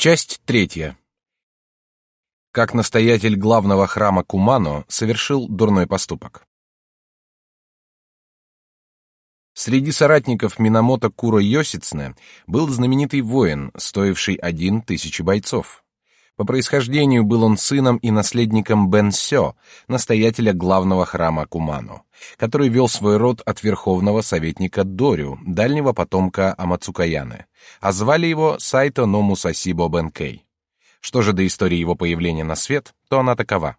Часть третья. Как настоятель главного храма Кумано совершил дурной поступок. Среди соратников Минамото Куро Йосицне был знаменитый воин, стоивший один тысячи бойцов. По происхождению был он сыном и наследником Бенсё, настоятеля главного храма Кумано, который вел свой род от верховного советника Дорю, дальнего потомка Амацукаяны, а звали его Сайто но Мусасибо Бенкей. Что же до истории его появления на свет, то она такова.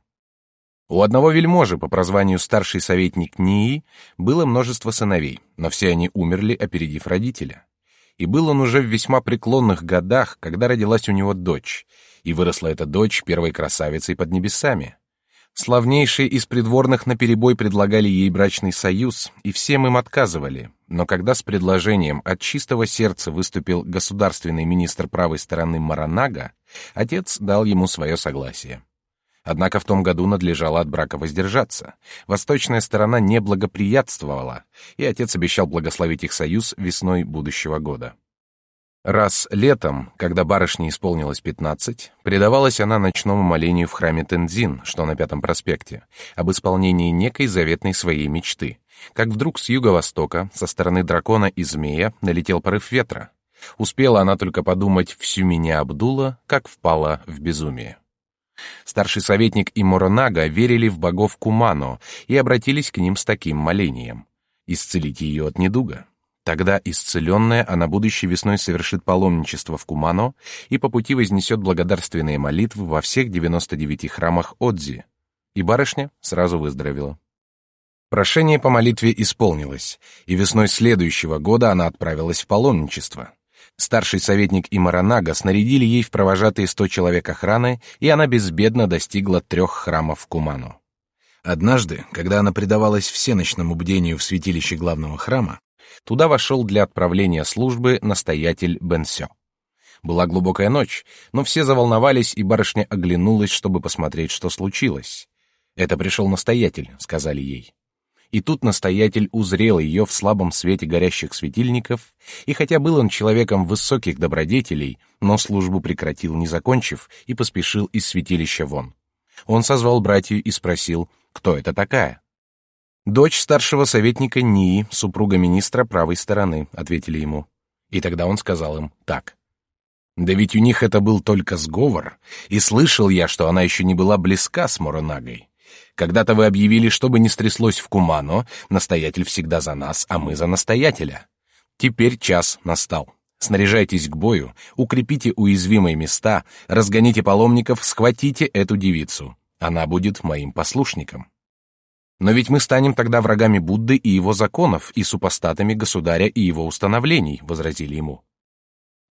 У одного вельможи по прозванию старший советник Нии было множество сыновей, но все они умерли, опередив родителя. И был он уже в весьма преклонных годах, когда родилась у него дочь, и выросла эта дочь первой красавицей под небесами. Славнейшие из придворных наперебой предлагали ей брачный союз, и всем им отказывали. Но когда с предложением от чистого сердца выступил государственный министр правой стороны Маранага, отец дал ему свое согласие. Однако в том году надлежало от брака воздержаться. Восточная сторона не благоприятствовала, и отец обещал благословить их союз весной будущего года. Раз летом, когда барышне исполнилось пятнадцать, предавалась она ночному молению в храме Тензин, что на Пятом проспекте, об исполнении некой заветной своей мечты. Как вдруг с юго-востока, со стороны дракона и змея, налетел порыв ветра. Успела она только подумать «всю меня обдуло», как впала в безумие. Старший советник и Моронага верили в богов Кумано и обратились к ним с таким молением — исцелить ее от недуга. Тогда исцеленная она будущей весной совершит паломничество в Кумано и по пути вознесет благодарственные молитвы во всех 99 храмах Отзи. И барышня сразу выздоровела. Прошение по молитве исполнилось, и весной следующего года она отправилась в паломничество. Старший советник и Маранага снарядили ей в провожатые сто человек охраны, и она безбедно достигла трех храмов Кумано. Однажды, когда она предавалась всеночному бдению в святилище главного храма, Туда вошел для отправления службы настоятель Бенсё. Была глубокая ночь, но все заволновались, и барышня оглянулась, чтобы посмотреть, что случилось. «Это пришел настоятель», — сказали ей. И тут настоятель узрел ее в слабом свете горящих светильников, и хотя был он человеком высоких добродетелей, но службу прекратил, не закончив, и поспешил из святилища вон. Он созвал братью и спросил, кто это такая. Дочь старшего советника Нии, супруга министра правой стороны, ответили ему. И тогда он сказал им так. Да ведь у них это был только сговор, и слышал я, что она еще не была близка с Моронагой. Когда-то вы объявили, что бы ни стряслось в Кумано, настоятель всегда за нас, а мы за настоятеля. Теперь час настал. Снаряжайтесь к бою, укрепите уязвимые места, разгоните паломников, схватите эту девицу. Она будет моим послушником. Но ведь мы станем тогда врагами Будды и его законов, и супостатами государя и его установлений, возразили ему.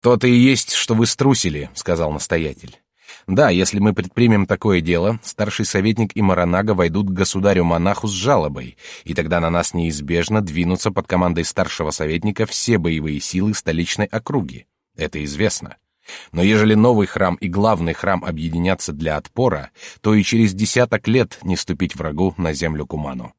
То-то и есть, что вы струсили, сказал настоятель. Да, если мы предпримем такое дело, старший советник и Маранага войдут к государю-монаху с жалобой, и тогда на нас неизбежно двинутся под командой старшего советника все боевые силы столичной округи. Это известно. Но ежели новый храм и главный храм объединятся для отпора, то и через десяток лет не ступить врагу на землю Куману.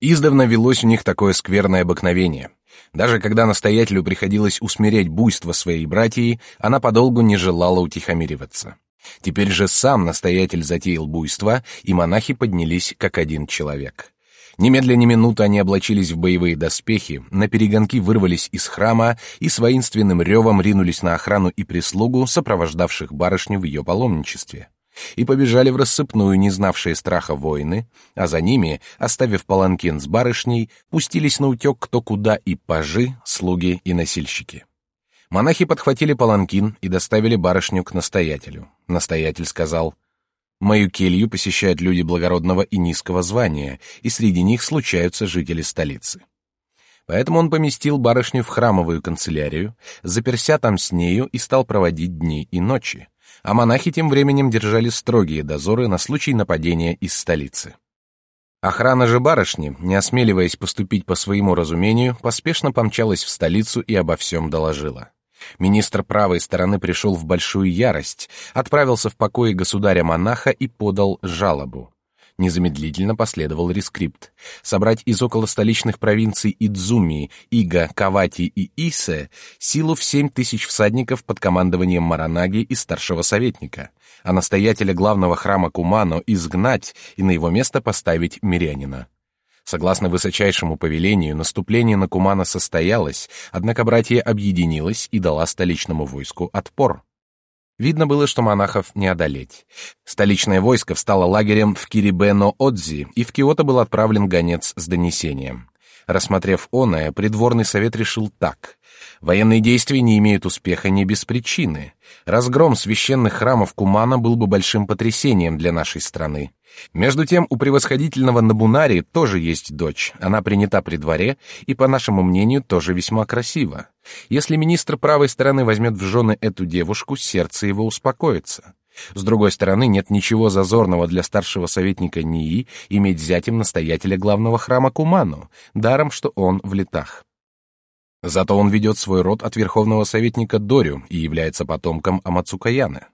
Издавна велось у них такое скверное обыкновение. Даже когда настоятелю приходилось усмирять буйство своей братьи, она подолгу не желала утихомириваться. Теперь же сам настоятель затеял буйство, и монахи поднялись как один человек. Немедленно минуты они облачились в боевые доспехи, на перегонки вырвались из храма и с воинственным ревом ринулись на охрану и прислугу, сопровождавших барышню в ее паломничестве. И побежали в рассыпную, не знавшие страха воины, а за ними, оставив паланкин с барышней, пустились на утек кто куда и пажи, слуги и носильщики. Монахи подхватили паланкин и доставили барышню к настоятелю. Настоятель сказал — Мою келью посещают люди благородного и низкого звания, и среди них случаются жители столицы. Поэтому он поместил барышню в храмовую канцелярию, заперся там с нею и стал проводить дни и ночи, а монахи тем временем держали строгие дозоры на случай нападения из столицы. Охрана же барышни, не осмеливаясь поступить по своему разумению, поспешно помчалась в столицу и обо всем доложила. Министр правой стороны пришел в большую ярость, отправился в покои государя-монаха и подал жалобу. Незамедлительно последовал рескрипт. Собрать из околостоличных провинций Идзуми, Ига, Кавати и Исе силу в семь тысяч всадников под командованием Маранаги и старшего советника, а настоятеля главного храма Кумано изгнать и на его место поставить мирянина. Согласно высочайшему повелению, наступление на Кумано состоялось, однако братья объединилась и дала столичному войску отпор. Видно было, что монахов не одолеть. Столичное войско встало лагерем в Кирибено-Отзи, и в Киото был отправлен гонец с донесением. Рассмотрев оное, придворный совет решил так. Военные действия не имеют успеха не без причины. Разгром священных храмов Кумана был бы большим потрясением для нашей страны. Между тем, у превосходительного Набунари тоже есть дочь. Она принята при дворе и, по нашему мнению, тоже весьма красива. Если министр правой стороны возьмет в жены эту девушку, сердце его успокоится. С другой стороны, нет ничего зазорного для старшего советника НИИ иметь зятем настоятеля главного храма Куману, даром, что он в летах. Зато он ведет свой род от верховного советника Дорю и является потомком Амацукаяны.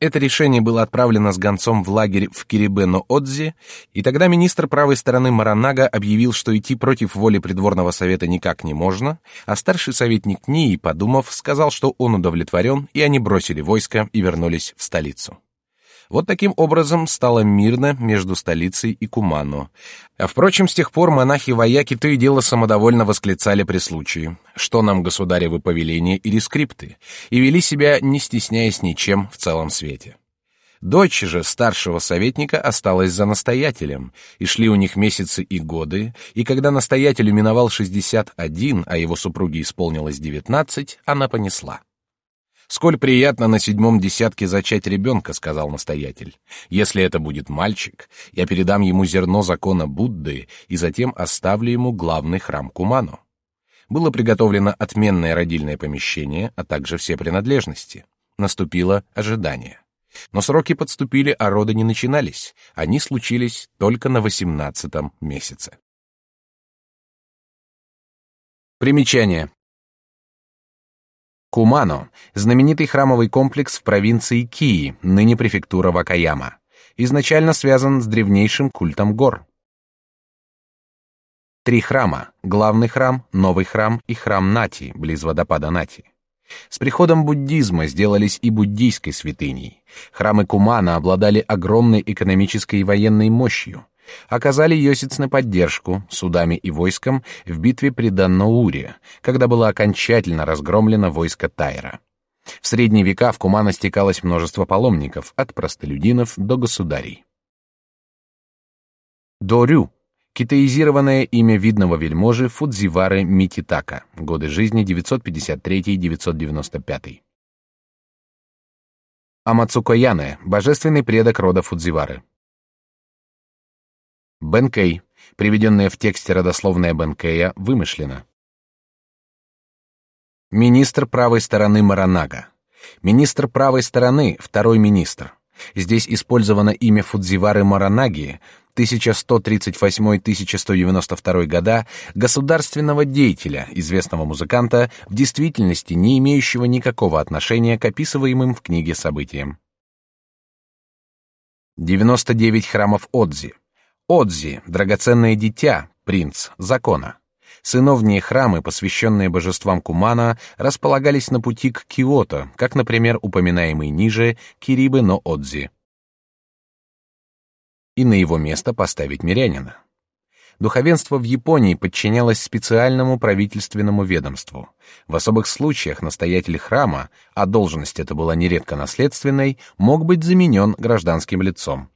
Это решение было отправлено с гонцом в лагерь в Кирибено-Отзи, и тогда министр правой стороны Маранага объявил, что идти против воли придворного совета никак не можно, а старший советник Нии, подумав, сказал, что он удовлетворен, и они бросили войско и вернулись в столицу. Вот таким образом стало мирно между столицей и Кумано. А впрочем, с тех пор монахи-вояки то и дело самодовольно восклицали при случае, что нам государевы повеления или скрипты, и вели себя, не стесняясь ничем в целом свете. Дочь же старшего советника осталась за настоятелем, и шли у них месяцы и годы, и когда настоятелю миновал шестьдесят один, а его супруге исполнилось девятнадцать, она понесла. «Сколь приятно на седьмом десятке зачать ребенка», — сказал настоятель. «Если это будет мальчик, я передам ему зерно закона Будды и затем оставлю ему главный храм Куману». Было приготовлено отменное родильное помещение, а также все принадлежности. Наступило ожидание. Но сроки подступили, а роды не начинались. Они случились только на восемнадцатом месяце. Примечание. Кумано — знаменитый храмовый комплекс в провинции Кии, ныне префектура Вакаяма. Изначально связан с древнейшим культом гор. Три храма — главный храм, новый храм и храм Нати, близ водопада Нати. С приходом буддизма сделались и буддийской святыней. Храмы Кумана обладали огромной экономической и военной мощью — оказали Йосицне поддержку судами и войском в битве при Даннауре, когда было окончательно разгромлено войско Тайра. В средние века в Кумана стекалось множество паломников, от простолюдинов до государей. Дорю — китаизированное имя видного вельможи Фудзивары Мититака, годы жизни 953-995. Амацукояне — божественный предок рода Фудзивары. Бенкей, приведенное в тексте родословное Бенкея, вымышлено. Министр правой стороны Маранага. Министр правой стороны — второй министр. Здесь использовано имя Фудзивары Маранаги, 1138-1192 года, государственного деятеля, известного музыканта, в действительности не имеющего никакого отношения к описываемым в книге событиям. 99 храмов Отзи. Отзи, драгоценное дитя, принц закона. Сыновние храмы, посвященные божествам Кумана, располагались на пути к Киото, как, например, упоминаемый ниже Кирибы но Отзи. И на его место поставить мирянина. Духовенство в Японии подчинялось специальному правительственному ведомству. В особых случаях настоятель храма, а должность эта была нередко наследственной, мог быть заменен гражданским лицом.